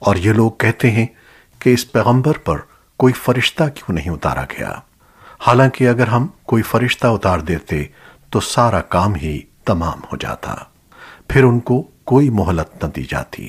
اور یہ لوگ کہتے ہیں کہ اس پیغمبر پر کوئی فرشتہ کیوں نہیں اتارا گیا؟ حالانکہ اگر ہم کوئی فرشتہ اتار دیتے تو سارا کام ہی تمام ہو جاتا۔ پھر ان کو کوئی مہلت نہ دی جاتی۔